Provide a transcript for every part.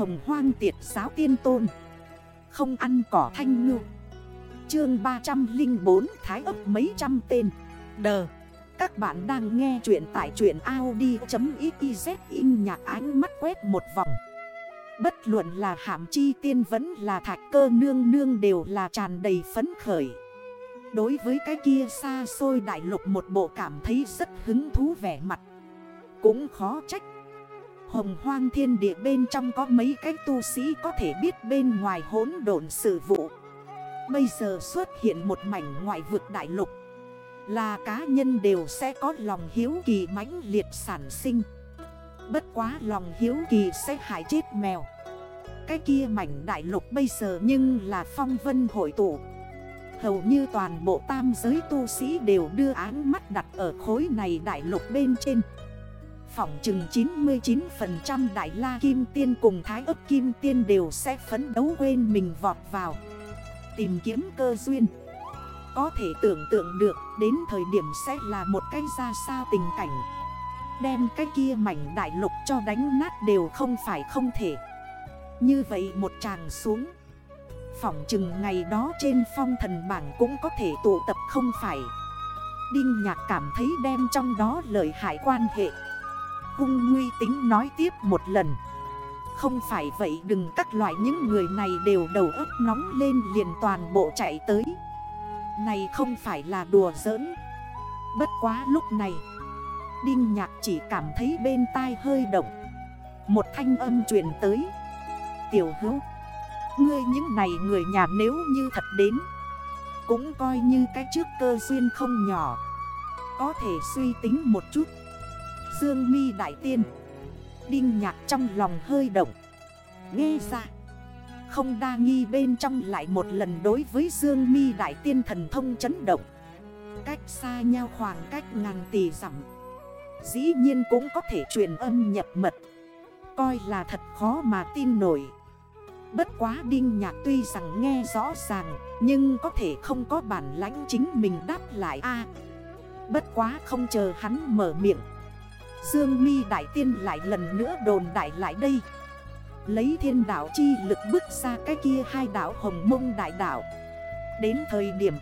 Hồng hoang tiệt giáo tiên tôn. Không ăn cỏ thanh ngư. Chương 304 Thái ấp mấy trăm tên. Đờ. Các bạn đang nghe chuyện tại chuyện Audi.xyz in nhạc ánh mắt quét một vòng. Bất luận là hàm chi tiên vẫn là thạch cơ nương nương đều là tràn đầy phấn khởi. Đối với cái kia xa xôi đại lục một bộ cảm thấy rất hứng thú vẻ mặt. Cũng khó trách Hồng hoang thiên địa bên trong có mấy cái tu sĩ có thể biết bên ngoài hỗn độn sự vụ. Bây giờ xuất hiện một mảnh ngoại vực đại lục. Là cá nhân đều sẽ có lòng hiếu kỳ mãnh liệt sản sinh. Bất quá lòng hiếu kỳ sẽ hại chết mèo. Cái kia mảnh đại lục bây giờ nhưng là phong vân hội tụ. Hầu như toàn bộ tam giới tu sĩ đều đưa án mắt đặt ở khối này đại lục bên trên. Phỏng chừng 99% đại la kim tiên cùng thái ấp kim tiên đều sẽ phấn đấu quên mình vọt vào Tìm kiếm cơ duyên. Có thể tưởng tượng được, đến thời điểm sẽ là một cái ra sao tình cảnh. Đem cái kia mảnh đại lục cho đánh nát đều không phải không thể. Như vậy một chàng xuống, Phỏng chừng ngày đó trên phong thần bảng cũng có thể tụ tập không phải. Đinh nhạc cảm thấy đem trong đó lợi hại quan hệ. Hung nguy tính nói tiếp một lần. Không phải vậy, đừng các loại những người này đều đầu ớt nóng lên liền toàn bộ chạy tới. Này không phải là đùa giỡn. Bất quá lúc này, Đinh nhạc chỉ cảm thấy bên tai hơi động. Một thanh âm truyền tới. Tiểu hữu, Ngươi những này người nhà nếu như thật đến, Cũng coi như cái trước cơ duyên không nhỏ. Có thể suy tính một chút. Dương mi đại tiên. Đinh nhạc trong lòng hơi động. Nghe ra, Không đa nghi bên trong lại một lần đối với Dương mi đại tiên thần thông chấn động. Cách xa nhau khoảng cách ngàn tỷ dặm. Dĩ nhiên cũng có thể truyền âm nhập mật. Coi là thật khó mà tin nổi. Bất quá đinh nhạc tuy rằng nghe rõ ràng, Nhưng có thể không có bản lãnh chính mình đáp lại a. Bất quá không chờ hắn mở miệng. Dương mi đại tiên lại lần nữa đồn đại lại đây. Lấy thiên đảo chi lực bước ra cái kia hai đảo hồng mông đại đảo Đến thời điểm,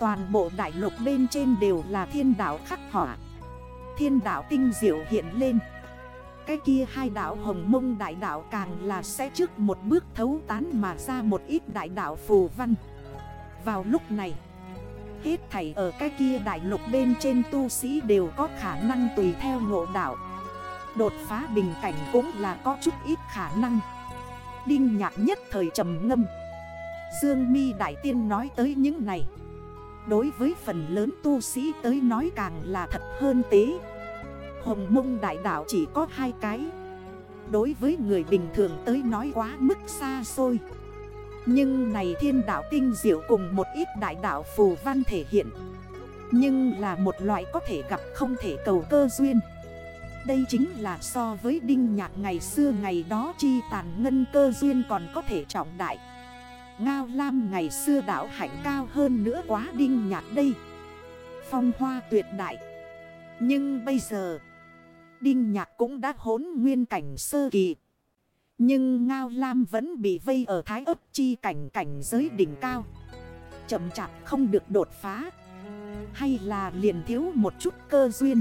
Toàn bộ đại lục bên trên đều là thiên đảo khắc hỏa Thiên đảo tinh diệu hiện lên. Cái kia hai đảo hồng mông đại đảo càng là sẽ trước một bước thấu tán mà ra một ít đại đảo phù văn. Vào lúc này Hết thảy ở cái kia đại lục bên trên tu sĩ đều có khả năng tùy theo ngộ đạo. Đột phá bình cảnh cũng là có chút ít khả năng. Đinh nhạc nhất thời trầm ngâm. Dương mi Đại Tiên nói tới những này. Đối với phần lớn tu sĩ tới nói càng là thật hơn tế. Hồng mông đại đảo chỉ có hai cái. Đối với người bình thường tới nói quá mức xa xôi nhưng này thiên đạo tinh diệu cùng một ít đại đạo phù văn thể hiện. Nhưng là một loại có thể gặp không thể cầu cơ duyên. Đây chính là so với đinh nhạc ngày xưa ngày đó chi tàn ngân cơ duyên còn có thể trọng đại. Ngao Lam ngày xưa đảo hạnh cao hơn nữa quá đinh nhạc đây. Phong hoa tuyệt đại. Nhưng bây giờ, Đinh nhạc cũng đã hốn nguyên cảnh sơ kỳ nhưng Ngao Lam vẫn bị vây ở thái ấp chi cảnh cảnh giới đỉnh cao. Chậm chạp không được đột phá. Hay là liền thiếu một chút cơ duyên.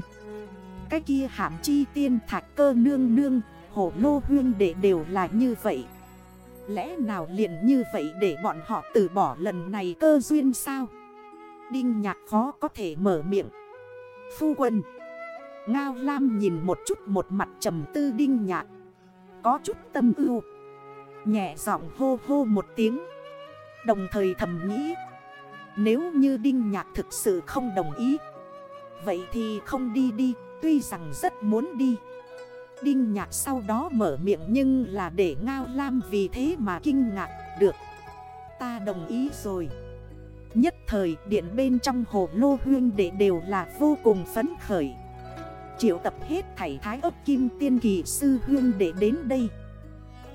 Cái kia hàm chi tiên thạch cơ nương nương Hổ lô huyên để đều là như vậy. Lẽ nào liền như vậy để bọn họ từ bỏ lần này cơ duyên sao? Đinh nhạc khó có thể mở miệng. Phu quân. Ngao Lam nhìn một chút một mặt trầm tư đinh nhạc có chút tâm ưu. Nhẹ giọng hô hô một tiếng. Đồng thời thầm nghĩ, Nếu như Đinh Nhạc thực sự không đồng ý, Vậy thì không đi đi, Tuy rằng rất muốn đi. Đinh Nhạc sau đó mở miệng Nhưng là để Ngao Lam vì thế mà kinh ngạc, Được, Ta đồng ý rồi. Nhất thời điện bên trong hồ lô huyên để đều là vô cùng phấn khởi. Triệu tập hết thảy thái ấp kim tiên kỳ sư huyên để đến đây.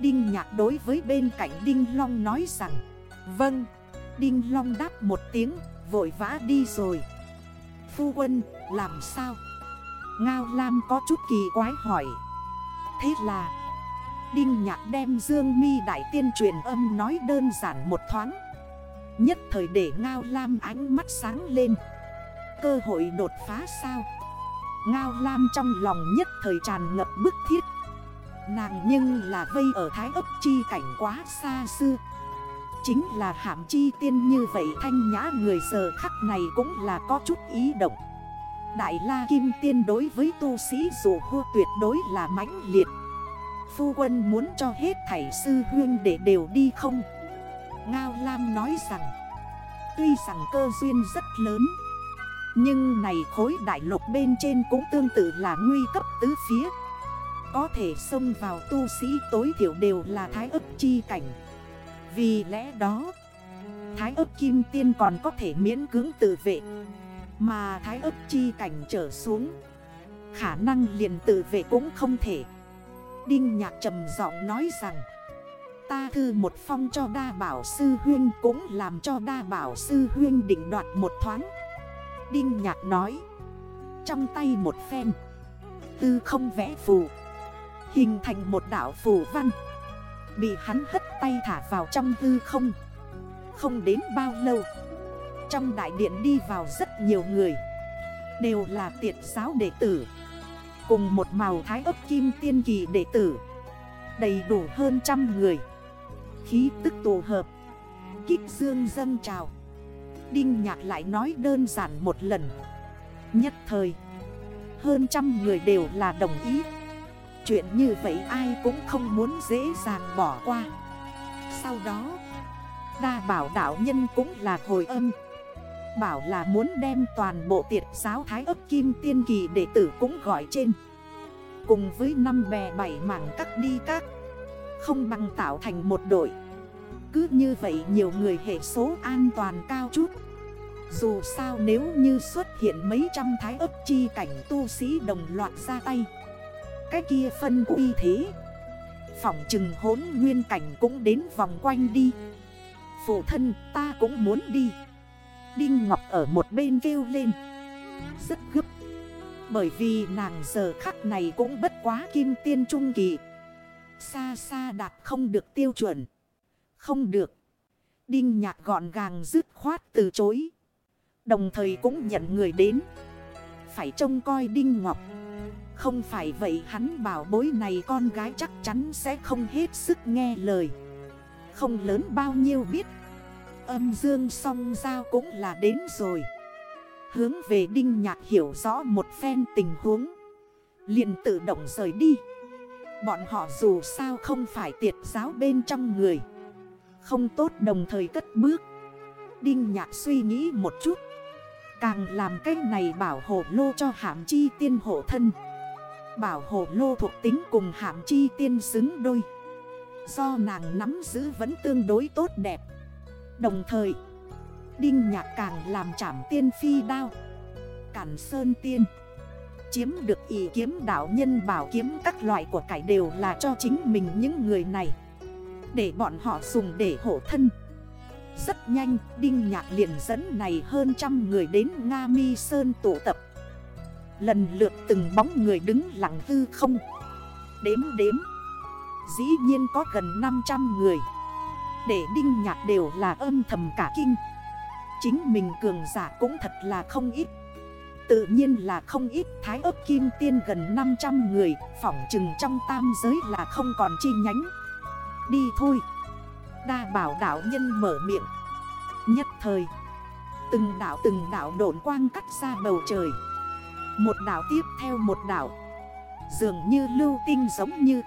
Đinh nhạc đối với bên cạnh Đinh Long nói rằng Vâng. Đinh Long đáp một tiếng, Vội vã đi rồi. Phu quân, làm sao? Ngao Lam có chút kỳ quái hỏi. Thế là Đinh nhạc đem Dương mi Đại Tiên truyền âm nói đơn giản một thoáng. Nhất thời để Ngao Lam ánh mắt sáng lên. Cơ hội đột phá sao? Ngao Lam trong lòng nhất thời tràn ngập bức thiết. Nàng nhưng là vây ở thái ấp chi cảnh quá xa xưa. Chính là hạm chi tiên như vậy thanh nhã người giờ khắc này cũng là có chút ý động. Đại la kim tiên đối với tu sĩ dù hô tuyệt đối là mãnh liệt. Phu quân muốn cho hết thảy sư huyên để đều đi không? Ngao Lam nói rằng, Tuy rằng cơ duyên rất lớn nhưng này khối đại lục bên trên cũng tương tự là nguy cấp tứ phía. Có thể xông vào tu sĩ tối thiểu đều là thái ấp chi cảnh. Vì lẽ đó, Thái ấp kim tiên còn có thể miễn cưỡng tự vệ. Mà thái ấp chi cảnh trở xuống, Khả năng liền tự vệ cũng không thể. Đinh nhạc trầm giọng nói rằng, Ta thư một phong cho đa bảo sư huyên cũng làm cho đa bảo sư huyên định đoạt một thoáng. Đinh nhạc nói. Trong tay một phen. Tư không vẽ phù. Hình thành một đảo phù văn. Bị hắn hất tay thả vào trong tư không. Không đến bao lâu. Trong đại điện đi vào rất nhiều người. Đều là tiệt giáo đệ tử. Cùng một màu thái ấp kim tiên kỳ đệ tử. Đầy đủ hơn trăm người. Khí tức tổ hợp. Kích dương dâng trào. Đinh nhạc lại nói đơn giản một lần. Nhất thời, Hơn trăm người đều là đồng ý. Chuyện như vậy ai cũng không muốn dễ dàng bỏ qua. Sau đó, Đa bảo đạo nhân cũng là hồi âm. Bảo là muốn đem toàn bộ tiệt giáo thái ấp kim tiên kỳ đệ tử cũng gọi trên. Cùng với năm bè bảy mảng cắt đi các, Không bằng tạo thành một đội. Cứ như vậy nhiều người hệ số an toàn cao chút. Dù sao nếu như xuất hiện mấy trăm thái ấp chi cảnh tu sĩ đồng loạt ra tay, Cái kia phân uy thế, Phỏng chừng hốn nguyên cảnh cũng đến vòng quanh đi. Phụ thân ta cũng muốn đi. Đinh Ngọc ở một bên kêu lên. Rất gấp. Bởi vì nàng giờ khắc này cũng bất quá kim tiên trung kỳ. Xa xa đạt không được tiêu chuẩn. Không được. Đinh nhạc gọn gàng dứt khoát từ chối. Đồng thời cũng nhận người đến. Phải trông coi Đinh Ngọc. Không phải vậy hắn bảo bối này con gái chắc chắn sẽ không hết sức nghe lời. Không lớn bao nhiêu biết. Âm dương song giao cũng là đến rồi. Hướng về Đinh Nhạc hiểu rõ một phen tình huống. Liền tự động rời đi. Bọn họ dù sao không phải tiệt giáo bên trong người. Không tốt đồng thời cất bước. Đinh Nhạc suy nghĩ một chút. Càng làm cách này bảo hộ lô cho hạm chi tiên hộ thân. Bảo hộ lô thuộc tính cùng hạm chi tiên xứng đôi. Do nàng nắm giữ vẫn tương đối tốt đẹp. Đồng thời, Đinh nhạc càng làm chảm tiên phi đao. Cản sơn tiên. Chiếm được ý kiếm đạo nhân bảo kiếm các loại của cải đều là cho chính mình những người này. Để bọn họ dùng để hộ thân. Rất nhanh, Đinh Nhạc liền dẫn này hơn trăm người đến Nga Mi Sơn tụ tập. Lần lượt từng bóng người đứng lặng hư không. Đếm đếm. Dĩ nhiên có gần 500 người. Để Đinh Nhạc đều là âm thầm cả kinh. Chính mình cường giả cũng thật là không ít. Tự nhiên là không ít thái ấp kim tiên gần 500 người, Phỏng chừng trong tam giới là không còn chi nhánh. Đi thôi. Đa bảo đảo nhân mở miệng. Nhất thời, Từng đảo từng đảo độn quang cắt ra bầu trời. Một đảo tiếp theo một đảo Dường như lưu tinh giống như,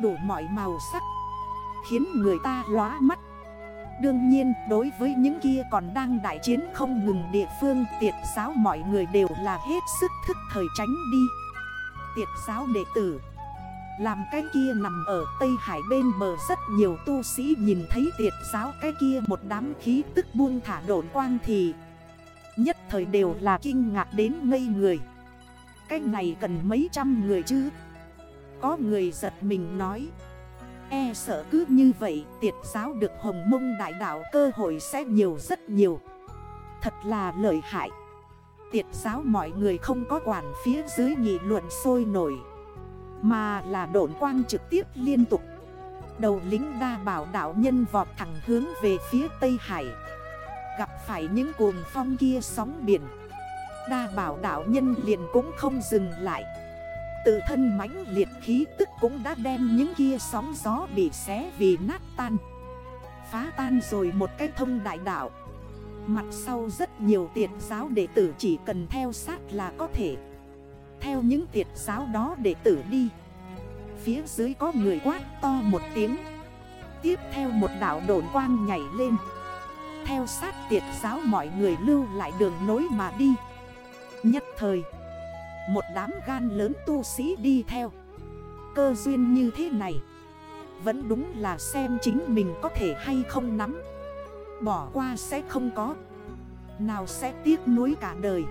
Đủ mọi màu sắc, Khiến người ta lóa mắt. Đương nhiên, đối với những kia còn đang đại chiến không ngừng địa phương, Tiệt giáo mọi người đều là hết sức thức thời tránh đi. Tiệt giáo đệ tử làm cái kia nằm ở Tây Hải bên bờ, rất nhiều tu sĩ nhìn thấy tiệt giáo cái kia một đám khí tức buông thả đổn quang thì Nhất thời đều là kinh ngạc đến ngây người. Cái này cần mấy trăm người chứ? Có người giật mình nói E sợ cứ như vậy, tiệt giáo được hồng mông đại đạo cơ hội sẽ nhiều rất nhiều. Thật là lợi hại. Tiệt giáo mọi người không có quản phía dưới nghị luận sôi nổi. Mà là độn quang trực tiếp liên tục. Đầu lính đa bảo đảo nhân vọt thẳng hướng về phía Tây Hải. Gặp phải những cuồng phong kia sóng biển, Đa bảo đảo nhân liền cũng không dừng lại. Tự thân mãnh liệt khí tức cũng đã đem những kia sóng gió bị xé vì nát tan. Phá tan rồi một cái thông đại đảo Mặt sau rất nhiều tiệt giáo đệ tử chỉ cần theo sát là có thể. Theo những tiệt giáo đó để tử đi. Phía dưới có người quát to một tiếng. Tiếp theo một đảo đồn quang nhảy lên. Theo sát tiệt giáo mọi người lưu lại đường nối mà đi. Nhất thời, Một đám gan lớn tu sĩ đi theo. Cơ duyên như thế này, Vẫn đúng là xem chính mình có thể hay không nắm. Bỏ qua sẽ không có, Nào sẽ tiếc nuối cả đời.